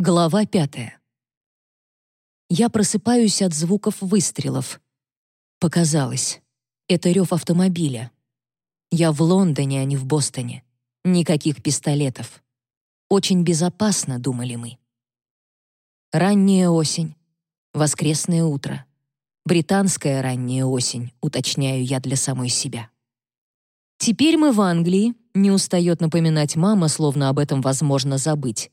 Глава пятая. Я просыпаюсь от звуков выстрелов. Показалось. Это рев автомобиля. Я в Лондоне, а не в Бостоне. Никаких пистолетов. Очень безопасно, думали мы. Ранняя осень. Воскресное утро. Британская ранняя осень, уточняю я для самой себя. Теперь мы в Англии, не устает напоминать мама, словно об этом возможно забыть.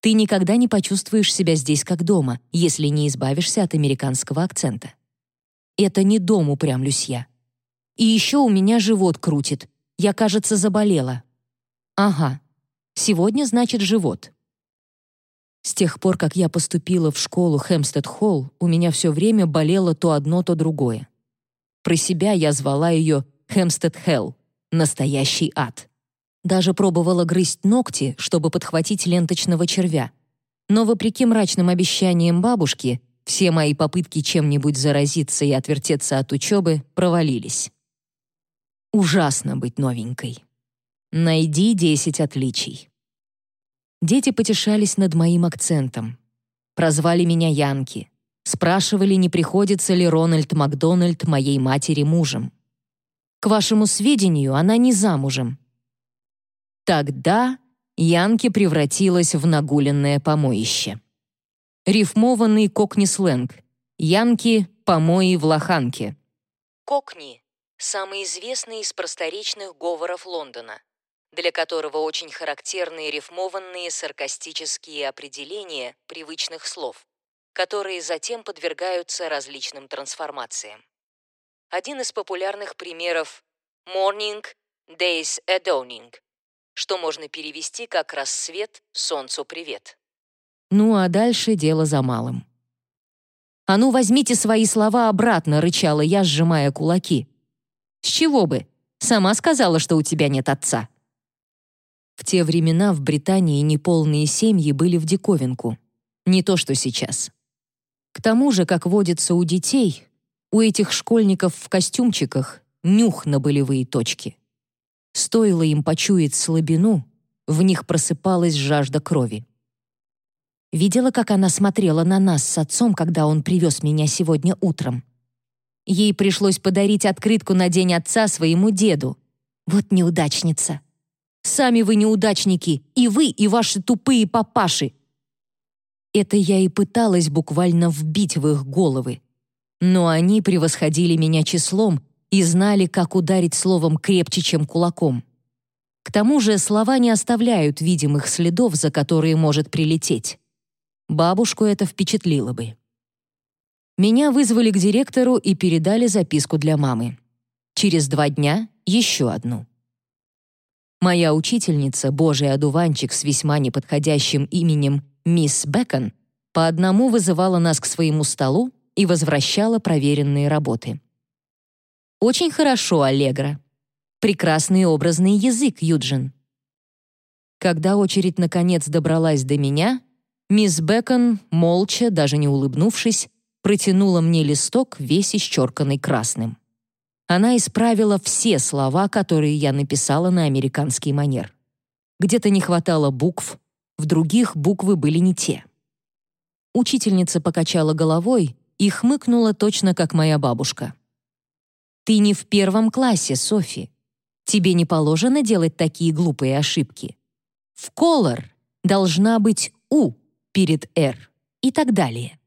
Ты никогда не почувствуешь себя здесь как дома, если не избавишься от американского акцента. Это не дом, упрямлюсь я. И еще у меня живот крутит. Я, кажется, заболела. Ага. Сегодня значит живот. С тех пор, как я поступила в школу Хэмстед-Холл, у меня все время болело то одно, то другое. Про себя я звала ее Хэмстед-Хелл, настоящий ад. Даже пробовала грызть ногти, чтобы подхватить ленточного червя. Но вопреки мрачным обещаниям бабушки, все мои попытки чем-нибудь заразиться и отвертеться от учебы провалились. Ужасно быть новенькой. Найди 10 отличий. Дети потешались над моим акцентом. Прозвали меня Янки. Спрашивали, не приходится ли Рональд Макдональд моей матери мужем. К вашему сведению, она не замужем, Тогда Янки превратилась в нагуленное помоище. Рифмованный кокни-сленг. Янки — помои в лоханке. Кокни — самый известный из просторечных говоров Лондона, для которого очень характерны рифмованные саркастические определения привычных слов, которые затем подвергаются различным трансформациям. Один из популярных примеров — morning, days a dawning что можно перевести как «рассвет, солнцу привет». Ну а дальше дело за малым. «А ну, возьмите свои слова обратно», — рычала я, сжимая кулаки. «С чего бы? Сама сказала, что у тебя нет отца». В те времена в Британии неполные семьи были в диковинку. Не то, что сейчас. К тому же, как водится у детей, у этих школьников в костюмчиках нюх на болевые точки. Стоило им почуять слабину, в них просыпалась жажда крови. Видела, как она смотрела на нас с отцом, когда он привез меня сегодня утром. Ей пришлось подарить открытку на день отца своему деду. Вот неудачница. Сами вы неудачники, и вы, и ваши тупые папаши. Это я и пыталась буквально вбить в их головы. Но они превосходили меня числом и знали, как ударить словом крепче, чем кулаком. К тому же слова не оставляют видимых следов, за которые может прилететь. Бабушку это впечатлило бы. Меня вызвали к директору и передали записку для мамы. Через два дня еще одну. Моя учительница, божий одуванчик с весьма неподходящим именем мисс Бекон, по одному вызывала нас к своему столу и возвращала проверенные работы. Очень хорошо, Аллегра. Прекрасный образный язык, Юджин. Когда очередь наконец добралась до меня, мисс Бекон, молча, даже не улыбнувшись, протянула мне листок, весь исчерканный красным. Она исправила все слова, которые я написала на американский манер. Где-то не хватало букв, в других буквы были не те. Учительница покачала головой и хмыкнула точно как моя бабушка. Ты не в первом классе, Софи. Тебе не положено делать такие глупые ошибки. В color должна быть «у» перед «р» и так далее.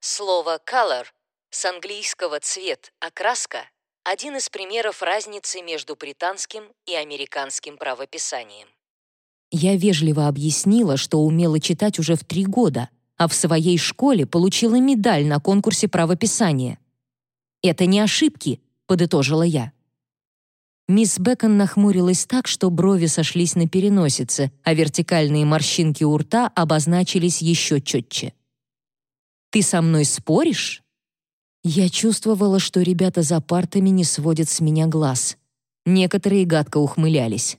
Слово color с английского «цвет», «окраска» — один из примеров разницы между британским и американским правописанием. Я вежливо объяснила, что умела читать уже в три года, а в своей школе получила медаль на конкурсе правописания. Это не ошибки, подытожила я. Мисс Бекон нахмурилась так, что брови сошлись на переносице, а вертикальные морщинки у рта обозначились еще четче. «Ты со мной споришь?» Я чувствовала, что ребята за партами не сводят с меня глаз. Некоторые гадко ухмылялись.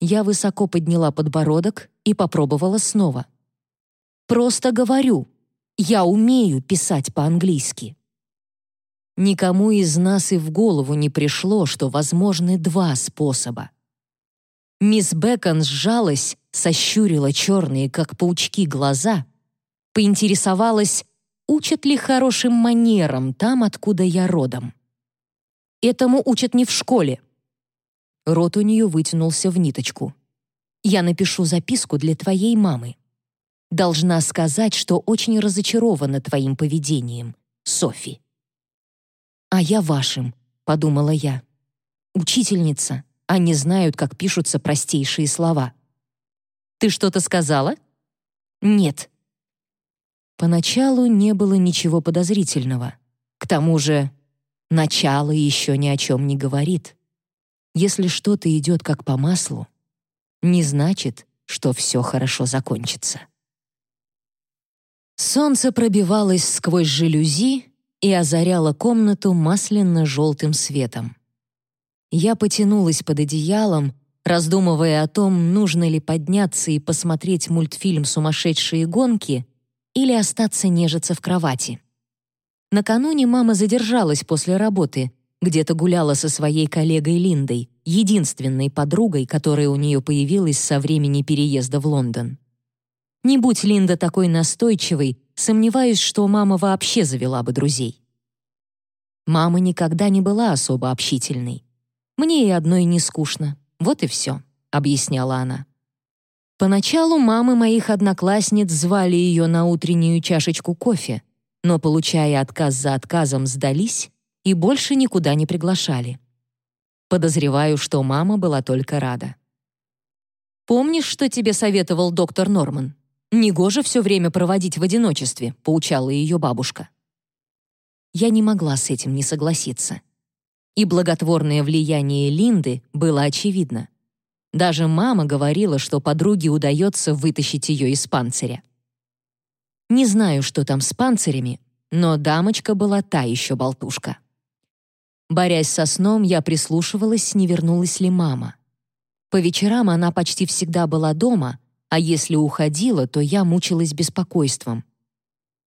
Я высоко подняла подбородок и попробовала снова. «Просто говорю, я умею писать по-английски». Никому из нас и в голову не пришло, что возможны два способа. Мисс Бекон сжалась, сощурила черные, как паучки, глаза, поинтересовалась, учат ли хорошим манерам там, откуда я родом. Этому учат не в школе. Рот у нее вытянулся в ниточку. Я напишу записку для твоей мамы. Должна сказать, что очень разочарована твоим поведением, Софи. «А я вашим», — подумала я. «Учительница, они знают, как пишутся простейшие слова». «Ты что-то сказала?» «Нет». Поначалу не было ничего подозрительного. К тому же, начало еще ни о чем не говорит. Если что-то идет как по маслу, не значит, что все хорошо закончится. Солнце пробивалось сквозь жалюзи и озаряло комнату масляно-желтым светом. Я потянулась под одеялом, раздумывая о том, нужно ли подняться и посмотреть мультфильм «Сумасшедшие гонки» или остаться нежиться в кровати. Накануне мама задержалась после работы, где-то гуляла со своей коллегой Линдой, единственной подругой, которая у нее появилась со времени переезда в Лондон. Не будь Линда такой настойчивой, сомневаюсь, что мама вообще завела бы друзей. Мама никогда не была особо общительной. «Мне и одной не скучно, вот и все», — объясняла она. Поначалу мамы моих одноклассниц звали ее на утреннюю чашечку кофе, но, получая отказ за отказом, сдались и больше никуда не приглашали. Подозреваю, что мама была только рада. «Помнишь, что тебе советовал доктор Норман? Негоже все время проводить в одиночестве», — поучала ее бабушка. Я не могла с этим не согласиться. И благотворное влияние Линды было очевидно. Даже мама говорила, что подруге удается вытащить ее из панциря. Не знаю, что там с панцирями, но дамочка была та еще болтушка. Борясь со сном, я прислушивалась, не вернулась ли мама. По вечерам она почти всегда была дома, а если уходила, то я мучилась беспокойством.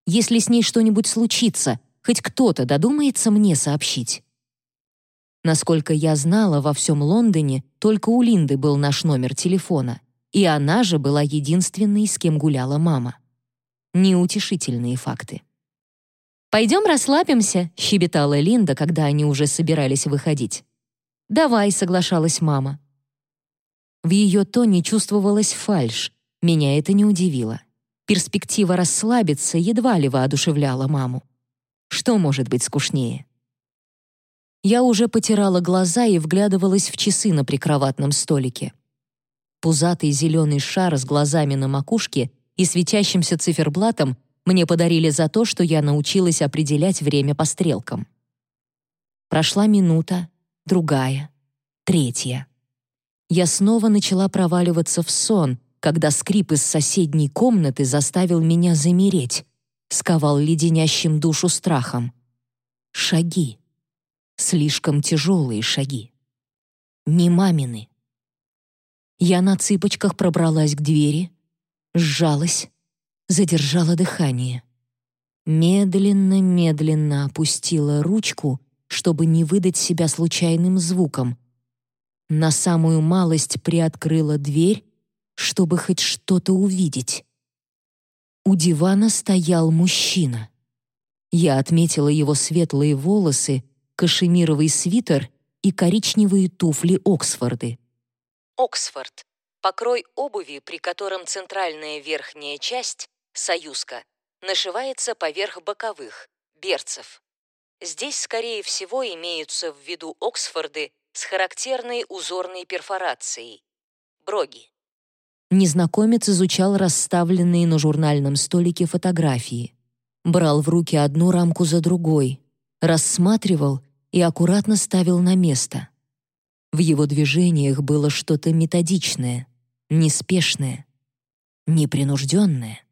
Если с ней что-нибудь случится, хоть кто-то додумается мне сообщить. Насколько я знала, во всем Лондоне только у Линды был наш номер телефона, и она же была единственной, с кем гуляла мама. Неутешительные факты. «Пойдем расслабимся», — щебетала Линда, когда они уже собирались выходить. «Давай», — соглашалась мама. В ее тоне чувствовалась фальшь. Меня это не удивило. Перспектива расслабиться едва ли воодушевляла маму. Что может быть скучнее? Я уже потирала глаза и вглядывалась в часы на прикроватном столике. Пузатый зеленый шар с глазами на макушке и светящимся циферблатом мне подарили за то, что я научилась определять время по стрелкам. Прошла минута, другая, третья. Я снова начала проваливаться в сон, когда скрип из соседней комнаты заставил меня замереть, сковал леденящим душу страхом. Шаги. Слишком тяжелые шаги. Не мамины. Я на цыпочках пробралась к двери, сжалась, задержала дыхание. Медленно-медленно опустила ручку, чтобы не выдать себя случайным звуком. На самую малость приоткрыла дверь, чтобы хоть что-то увидеть. У дивана стоял мужчина. Я отметила его светлые волосы, кашемировый свитер и коричневые туфли Оксфорды. Оксфорд — покрой обуви, при котором центральная верхняя часть союзка, нашивается поверх боковых, берцев. Здесь, скорее всего, имеются в виду Оксфорды с характерной узорной перфорацией – броги. Незнакомец изучал расставленные на журнальном столике фотографии. Брал в руки одну рамку за другой, рассматривал и аккуратно ставил на место. В его движениях было что-то методичное, неспешное, непринужденное.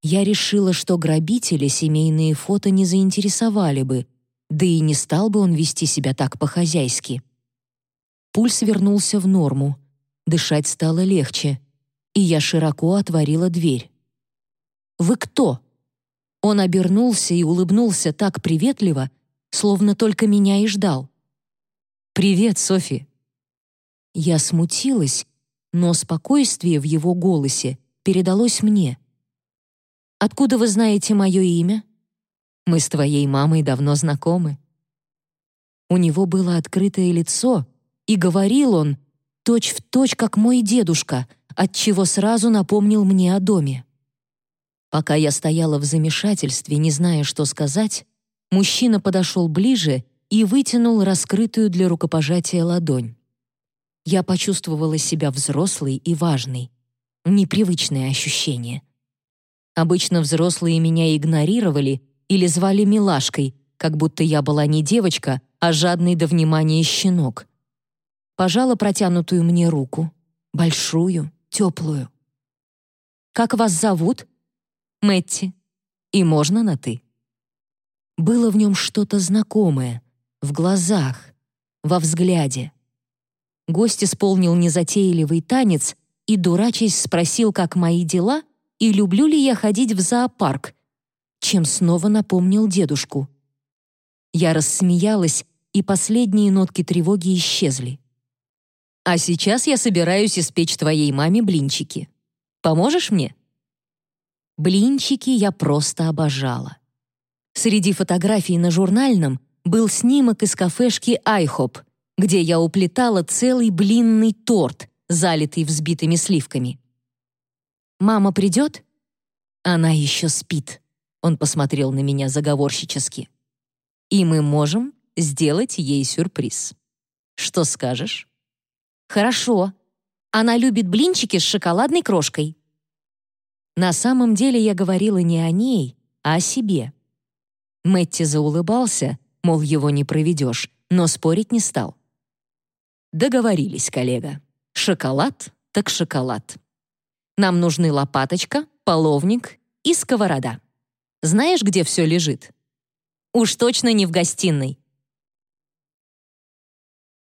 Я решила, что грабителя семейные фото не заинтересовали бы, да и не стал бы он вести себя так по-хозяйски. Пульс вернулся в норму, дышать стало легче, и я широко отворила дверь. «Вы кто?» Он обернулся и улыбнулся так приветливо, словно только меня и ждал. «Привет, Софи!» Я смутилась, но спокойствие в его голосе передалось мне. «Откуда вы знаете мое имя?» «Мы с твоей мамой давно знакомы». У него было открытое лицо, и говорил он точь в точь, как мой дедушка, отчего сразу напомнил мне о доме. Пока я стояла в замешательстве, не зная, что сказать, мужчина подошел ближе и вытянул раскрытую для рукопожатия ладонь. Я почувствовала себя взрослой и важной. Непривычное ощущение. Обычно взрослые меня игнорировали или звали милашкой, как будто я была не девочка, а жадный до внимания щенок. Пожала протянутую мне руку. Большую, теплую. «Как вас зовут?» «Мэтти. И можно на «ты». Было в нем что-то знакомое, в глазах, во взгляде. Гость исполнил незатейливый танец и, дурачась, спросил, как мои дела и люблю ли я ходить в зоопарк, чем снова напомнил дедушку. Я рассмеялась, и последние нотки тревоги исчезли. «А сейчас я собираюсь испечь твоей маме блинчики. Поможешь мне?» Блинчики я просто обожала. Среди фотографий на журнальном был снимок из кафешки «Айхоп», где я уплетала целый блинный торт, залитый взбитыми сливками. «Мама придет?» «Она еще спит», — он посмотрел на меня заговорщически. «И мы можем сделать ей сюрприз. Что скажешь?» «Хорошо. Она любит блинчики с шоколадной крошкой». На самом деле я говорила не о ней, а о себе. Мэтти заулыбался, мол, его не проведешь, но спорить не стал. Договорились, коллега. Шоколад так шоколад. Нам нужны лопаточка, половник и сковорода. Знаешь, где все лежит? Уж точно не в гостиной.